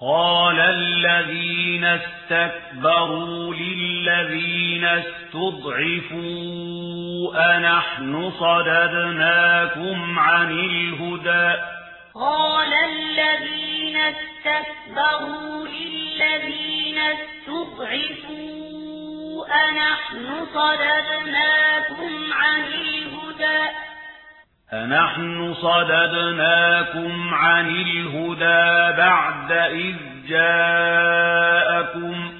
قال الذين استكبروا للذين استضعفوا أنحن صددناكم عن الهدى قال الذين استكبروا للذين استضعفوا أنحن صددناكم عن الهدى أنحن صددناكم عن الهدى بعد إذ جاءكم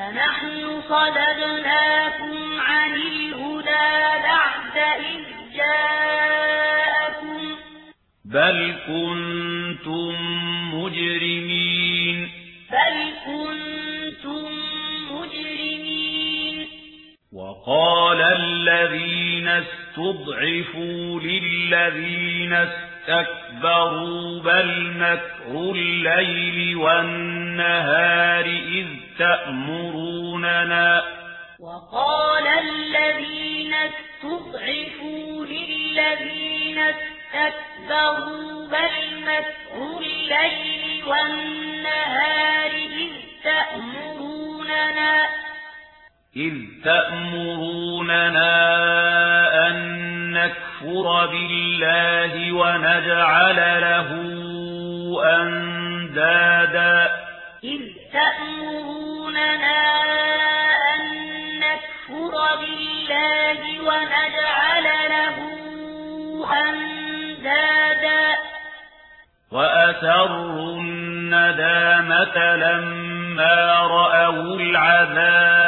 أنحن صددناكم عن الهدى بعد إذ جاءكم بل كنتم مجرمين قَالَ الَّذِينَ اسْتُضْعِفُوا لِلَّذِينَ اسْتَكْبَرُوا بَلْ مَكْرُ اللَّيْلِ وَالنَّهَارِ إِذْ تَأْمُرُونَنَا. وَقَالَ الَّذِينَ اسْتُضْعِفُوا لِلَّذِينَ اسْتَكْبَرُوا بَلْ مَكْرُ اللَّيْلِ وَالنَّهَارِ إِذْ تَأْمُرُونَنَا. إذ تأمروننا أن نكفر بالله ونجعل له أندادا إذ تأمروننا أن نكفر بالله ونجعل له أندادا وأسروا الندامة لما رأوا العذاب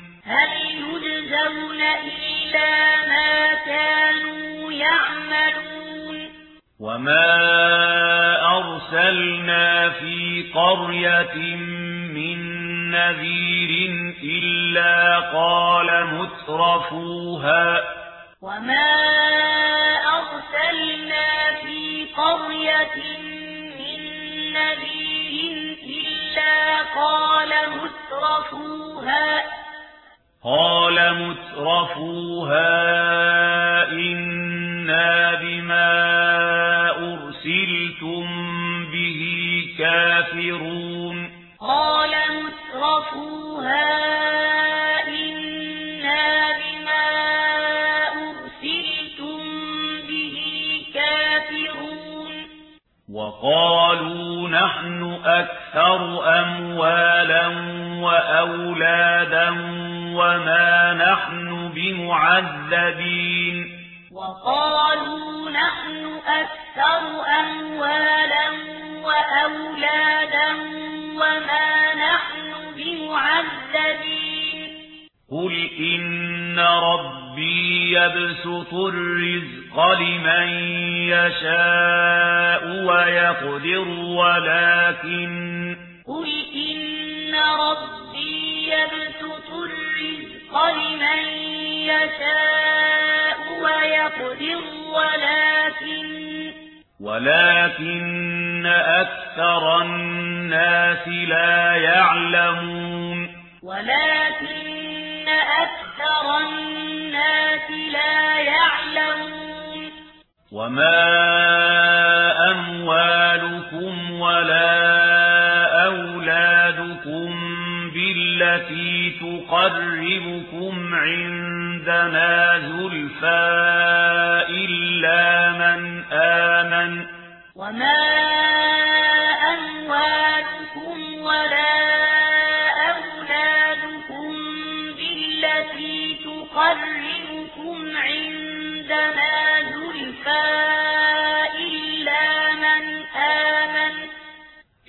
هل يجزون إلا ما كانوا يعملون؟ وما أرسلنا في قرية من نذير إلا قال مترفوها وما أرسلنا في قرية من نذير إلا قال مترفوها قال مترفوها إنا بما نحن أكثر أموالا وأولادا وما نحن بمعذبين. وقالوا نحن أكثر أموالا وأولادا وما نحن بمعذبين. قل إن ربي يبسط الرزق الرزق لمن يشاء ويقدر ولكن قل إن ربي يبسط الرزق لمن يشاء ويقدر ولكن ولكن أكثر الناس لا يعلمون ولكن وما أموالكم ولا أولادكم بالتي تقربكم عندنا زلفاء إلا من آمن وما أموالكم ولا أولادكم بالتي تقربكم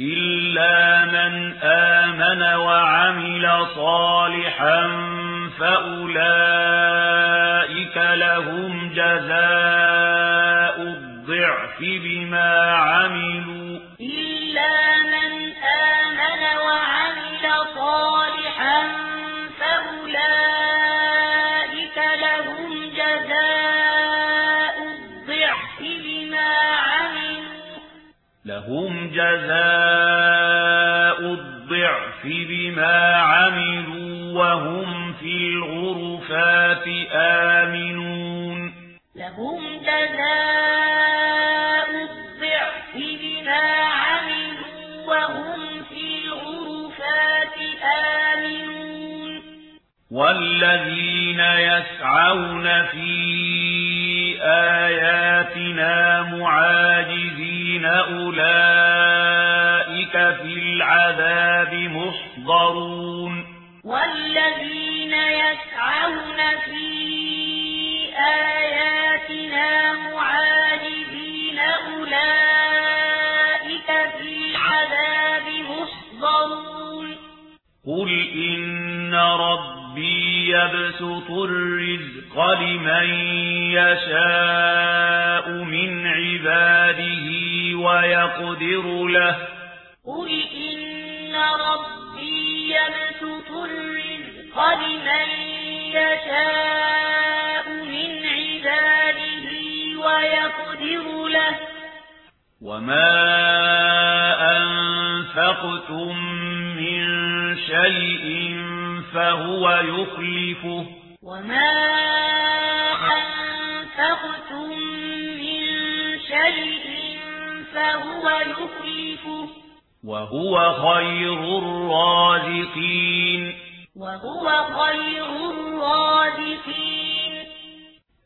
إلا من آمن وعمل صالحا فأولئك لهم جزاء الضعف بما عملوا لهم جزاء الضعف بما عملوا وهم في الغرفات آمنون لهم جزاء الضعف بما عملوا وهم في الغرفات آمنون والذين يسعون في آياتنا معاجزين أولئك في العذاب محضرون والذين يسعون في آياتنا معاجدين أولئك في العذاب محضرون قل إن ربي يبسط الرزق لمن يشاء من عباده ويقدر له. قل إن ربي يبسط الرزق لمن يشاء من عباده ويقدر له. وما أنفقتم من شيء فهو يخلفه. وما أنفقتم من شيء فهو يخلفه وهو خير الرازقين. وهو خير الرازقين.